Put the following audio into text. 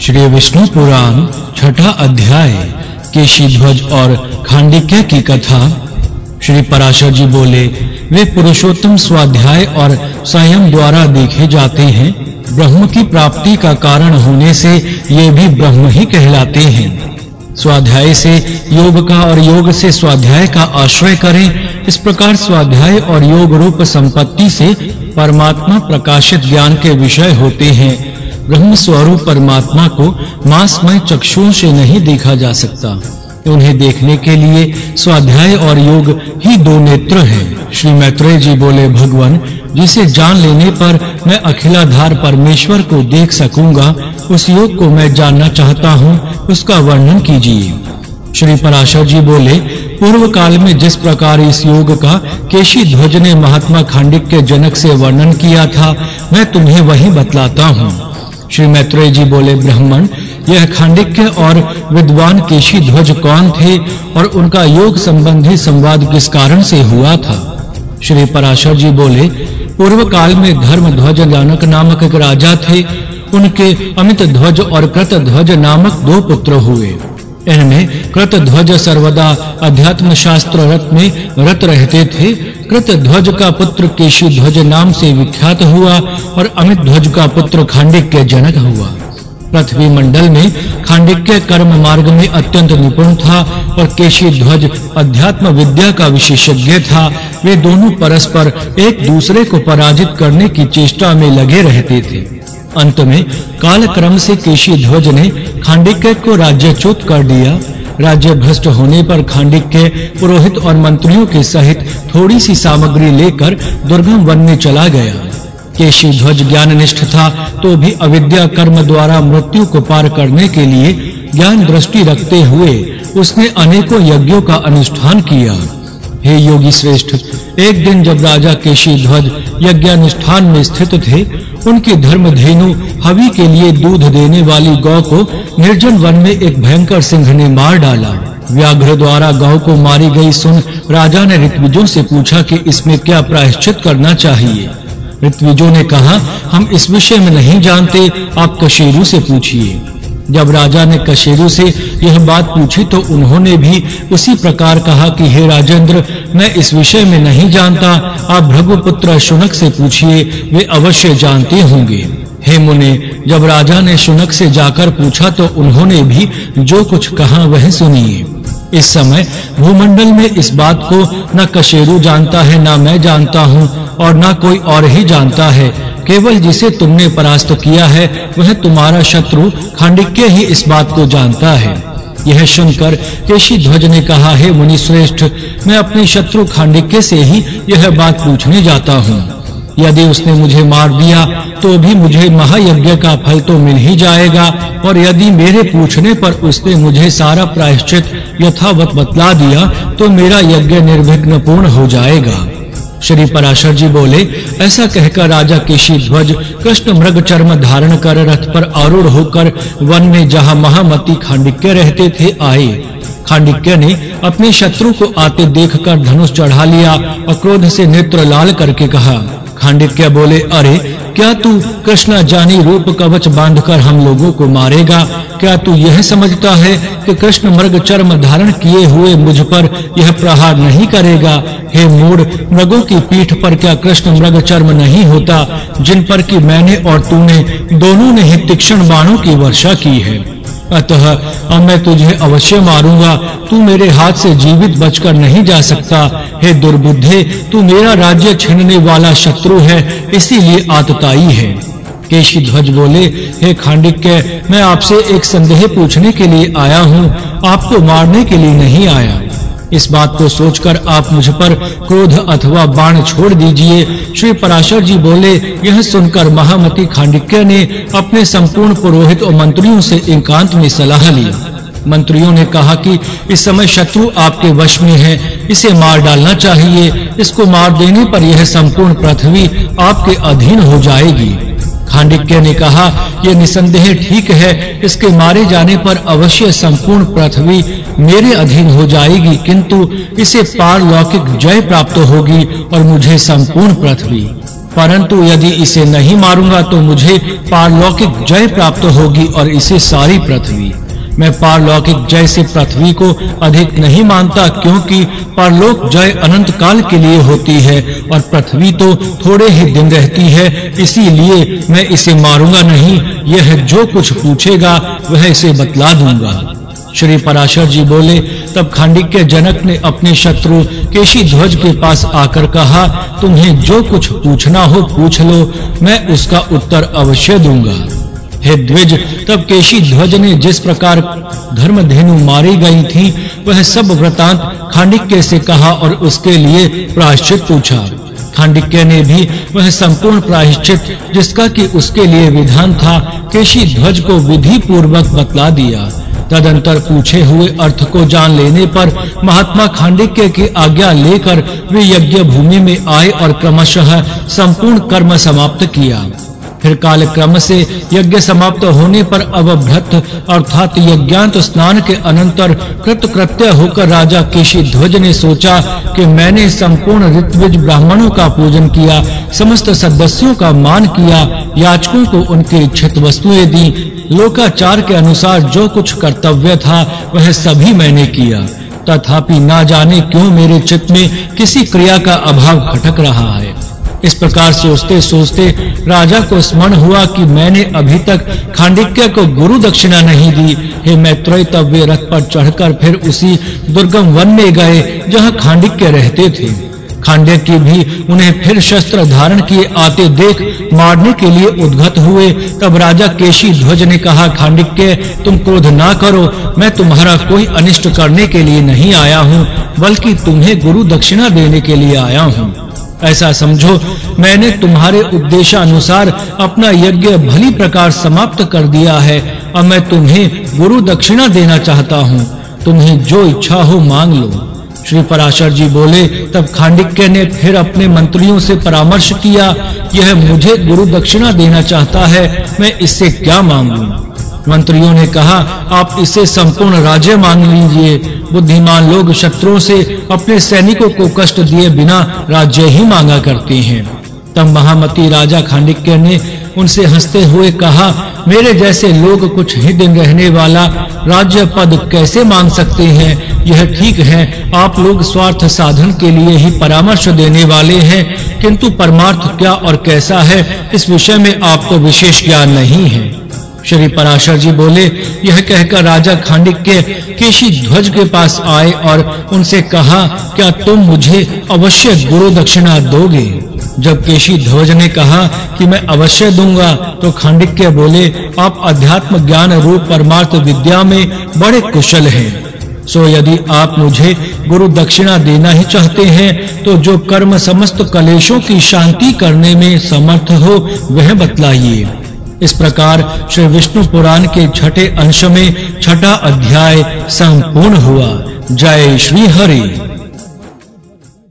श्री विष्णु पुराण, छठा अध्याय, केशी ध्वज और खांडिक्य की कथा। श्री पराशर जी बोले, वे पुरुषोत्तम स्वाध्याय और संयम द्वारा देखे जाते हैं। ब्रह्म की प्राप्ति का कारण होने से ये भी ब्रह्म ही कहलाते हैं। स्वाध्याय से योग का और योग से स्वाध्याय का आश्रय करें। इस प्रकार स्वाध्याय और योग रूप संपत्ति से परमात्मा प्रकाशित ज्ञान के विषय होते हैं। ब्रह्म स्वरूप परमात्मा को मासमय चक्षुओं से नहीं देखा जा सकता। उन्हें देखने के लिए स्वाध्याय और योग ही दो नेत्र हैं। श्री मैत्रेय जी बोले, भगवान, जिसे जान लेने पर मैं अखिलाधार परमेश्वर को देख सकूँगा, उस योग को मैं जानना चाहता हूँ, उसका वर्णन कीजिए। श्री पराशर जी बोले, पूर्व काल में जिस प्रकार इस योग का केशी ध्वज ने महात्मा खांडिक के जनक से वर्णन किया था, मैं तुम्हें वही बतलाता हूँ। श्री मैत्रेय जी बोले, ब्राह्मण, यह खांडिक्य और विद्वान केशी ध्वज कौन थे और उनका योग संबंधी संवाद किस कारण से हुआ था? श्री पराशर जी बोले, पूर्व काल में धर्म ध्वज जानक नामक एक राजा थे। उनके अमित ध्वज और कृत ध्वज नामक दो पुत्र हुए। इनमें कृत ध्वज सर्वदा अध्यात्म शास्त्र रत में रत रहते थे। कृत ध्वज का पुत्र केशी ध्वज नाम से विख्यात हुआ और अमित ध्वज का पुत्र खांडिक्य जनक हुआ। पृथ्वी मंडल में खांडिक्य कर्म मार्ग में अत्यंत निपुण था और केशी ध्वज अध्यात्म विद्या का विशेषज्ञ था। वे दोनों परस्पर एक दूसरे को पराजित करने की चेष्टा में लगे रहते थे। अंत में काल क्रम से केशी ध्वज ने खांडिक्य को राज्यच्युत कर दिया। राज्य भ्रष्ट होने पर खांडिक के पुरोहित और मंत्रियों के सहित थोड़ी सी सामग्री लेकर दुर्गम वन में चला गया। केशी ध्वज ज्ञान निष्ठ था तो भी अविद्या कर्म द्वारा मृत्यु को पार करने के लिए ज्ञान दृष्टि रखते हुए उसने अनेकों यज्ञों का अनुष्ठान किया। हे योगी श्रेष्ठ, एक दिन जब राजा केशी ध्वज यज्ञानुष्ठान में स्थित थे, उनकी धर्मधेनु हवि के लिए दूध देने वाली गौ को निर्जन वन में एक भयंकर सिंह ने मार डाला। व्याघ्र द्वारा गौ को मारी गई सुन राजा ने ऋत्विजों से पूछा कि इसमें क्या प्रायश्चित करना चाहिए। ऋत्विजों ने कहा, हम इस विषय में नहीं जानते, आप कशेरु से पूछिए। जब राजा ने कशेरु से यह बात पूछी तो उन्होंने भी उसी प्रकार कहा कि, हे राजेंद्र, मैं इस विषय में नहीं जानता। आप भृगुपुत्र शुनक से पूछिए, वे अवश्य जानते होंगे। हे मुने, जब राजा ने शुनक से जाकर पूछा तो उन्होंने भी जो कुछ कहा वह सुनिए। इस समय भूमंडल में इस बात को न कशेरु जानता है, न मैं जानता हूँ, और न कोई और ही जानता है। केवल जिसे तुमने परास्त किया है, वह तुम्हारा शत्रु खांडिक्य ही इस बात को जानता है। यह सुनकर केशी ध्वज ने कहा, हे मुनि श्रेष्ठ मैं अपने शत्रु खांडिक्य से ही यह बात पूछने जाता हूँ। यदि उसने मुझे मार दिया तो भी मुझे महायज्ञ का फल तो मिल ही जाएगा, और यदि मेरे पूछने पर उसने मुझे सारा प्रायश्चित यथावत बतला दिया तो मेरा यज्ञ निर्विघ्न पूर्ण हो जाएगा। श्री पराशर जी बोले, ऐसा कहकर राजा केशी ध्वज कृष्ण मृग चर्म धारण कर रथ पर आरूढ़ होकर वन में जहाँ महामती खांडिक्य रहते थे आए। खांडिक्य ने अपने शत्रु को आते देखकर धनुष चढ़ा लिया और क्रोध से नेत्र लाल करके कहा। खांडिक्य बोले, अरे क्या तू कृष्णा जानी रूप कवच बांधकर हम लोगों को मारेगा? क्या तू यह समझता है कि कृष्ण मृग चर्म धारण किए हुए मुझ पर यह प्रहार नहीं करेगा? हे मूड मृगों की पीठ पर क्या कृष्ण मृग चर्म नहीं होता, जिन पर कि मैंने और तूने दोनों ने ही तीक्ष्ण बाणों की वर्षा की है? अतः अब मैं तुझे अवश्य मारूँगा। तू मेरे हाथ से जीवित बचकर नहीं जा सकता। हे दुर्बुद्धे, तू मेरा राज्य छीनने वाला शत्रु है, इसीलिए आतताई है। केशी ध्वज बोले, हे खांडिक्य, मैं आपसे एक संदेह पूछने के लिए आया हूँ। आपको मारने के लिए नहीं आया। इस बात को सोचकर आप मुझ पर क्रोध अथवा बाण छोड़ दीजिए। श्री पराशर जी बोले, यह सुनकर महामती खांडिक्य ने अपने संपूर्ण पुरोहित और मंत्रियों से एकांत में सलाह ली। मंत्रियों ने कहा कि इस समय शत्रु आपके वश में है, इसे मार डालना चाहिए। इसको मार देने पर यह संपूर्ण पृथ्वी आपके अधीन हो जाएगी। खांडिक्य ने कहा यह निसंदेह ठीक है, इसके मारे जाने पर अवश्य संपूर्ण पृथ्वी मेरे अधीन हो जाएगी, किंतु इसे पारलौकिक जय प्राप्त होगी और मुझे संपूर्ण पृथ्वी। परंतु यदि इसे नहीं मारूँगा तो मुझे पारलौकिक जय प्राप्त होगी और इसे सारी पृथ्वी। मैं पारलौकिक जय से पृथ्वी को अधिक नहीं मानता क्योंकि परलोक जय अनंत काल के लिए होती है और पृथ्वी तो थोड़े ही दिन रहती है, इसीलिए मैं इसे मारूँगा नहीं। यह जो कुछ पूछेगा, वह इसे बतला दूँगा। श्री पराशर जी बोले, तब खांडिक्य जनक ने अपने शत्रु केशी ध्वज के पास आकर कहा, तुम्हें जो कुछ पूछना हो पूछ लो, मैं उसका उत्तर अवश्य दूँगा। हे द्विज, तब केशी ध्वज ने जिस प्रकार धर्मधेनु मारी गई थी, वह सब वृतांत खांडिक्य से कहा और उसके लिए प्रायश्चित पूछा। खांडिक्य ने भी वह संपूर्ण प्रायश्चित, जिसका कि उसके लिए विधान था, केशी ध्वज को विधि पूर्वक बतला दिया। तदंतर पूछे हुए अर्थ को जान लेने पर महात्मा खांडिक्य की आज्ञा लेकर वे यज्ञ भूमि में आए और क्रमशः संपूर्ण कर्म समाप्त किया। फिर काल क्रम से यज्ञ समाप्त होने पर अवभ्रत, अर्थात यज्ञांत स्नान के अनंतर कृतकृत्य होकर राजा केशी ध्वज ने सोचा कि मैंने संपूर्ण ऋत्विज ब्राह्मणों का पूजन किया, समस्त सदस्यों का मान किया, याचकों को उनके इच्छित वस्तुएँ दी। लोकाचार के अनुसार जो कुछ कर्तव्य था, वह सभी मैंने किया। तथापि ना जाने क्यों मेरे चित्त में किसी क्रिया का अभाव खटक रहा है। इस प्रकार सोचते सोचते राजा को स्मरण हुआ कि मैंने अभी तक खांडिक्य को गुरु दक्षिणा नहीं दी। हे मैत्रेय, तब वे रथ पर चढ़कर फिर उसी दुर्गम वन में गए, जहाँ खांडिक्य रहते थे। खांडक्य भी उन्हें फिर शस्त्र धारण किए आते देख मारने के लिए उद्गत हुए। तब राजा केशी ध्वज ने कहा, खांडक्य, तुम क्रोध ना करो। मैं तुम्हारा कोई अनिष्ट करने के लिए नहीं आया हूँ, बल्कि तुम्हें गुरु दक्षिणा देने के लिए आया हूँ। ऐसा समझो, मैंने तुम्हारे उपदेशानुसार अपना यज्ञ भली प्रकार समाप्त कर दिया है, अब मैं तुम्हें गुरु दक्षिणा देना चाहता हूँ। तुम्हें जो इच्छा हो मांग लो। श्री पराशर जी बोले, तब खांडिक्य ने फिर अपने मंत्रियों से परामर्श किया, यह मुझे गुरु दक्षिणा देना चाहता है, मैं इससे क्या मांगूं? मंत्रियों ने कहा, आप इसे संपूर्ण राज्य मांग लीजिए। बुद्धिमान लोग शत्रुओं से अपने सैनिकों को कष्ट दिए बिना राज्य ही मांगा करते हैं। तब महामती राजा खांडिक्य ने उनसे हँसते हुए कहा, मेरे जैसे लोग कुछ ही दिन रहने वाला राज्य पद कैसे मांग सकते हैं? यह ठीक है, आप लोग स्वार्थ साधन के लिए ही परामर्श देने वाले हैं, किंतु परमार्थ क्या और कैसा है, इस विषय में आपको विशेष ज्ञान नहीं है। श्री पराशर जी बोले, यह कहकर राजा खांडिक्य केशी ध्वज के पास आए और उनसे कहा, क्या तुम मुझे अवश्य गुरु दक्षिणा दोगे? जब केशी ध्वज ने कहा कि मैं अवश्य दूँगा तो खांडिक्य बोले, आप अध्यात्म ज्ञान रूप परमार्थ विद्या में बड़े कुशल हैं। सो यदि आप मुझे गुरु दक्षिणा देना ही चाहते हैं तो जो कर्म समस्त कलेशों की शांति करने में समर्थ हो, वह बतलाइए। इस प्रकार श्री विष्णु पुराण के छठे अंश में छठा अध्याय संपूर्ण हुआ। जय श्री हरि।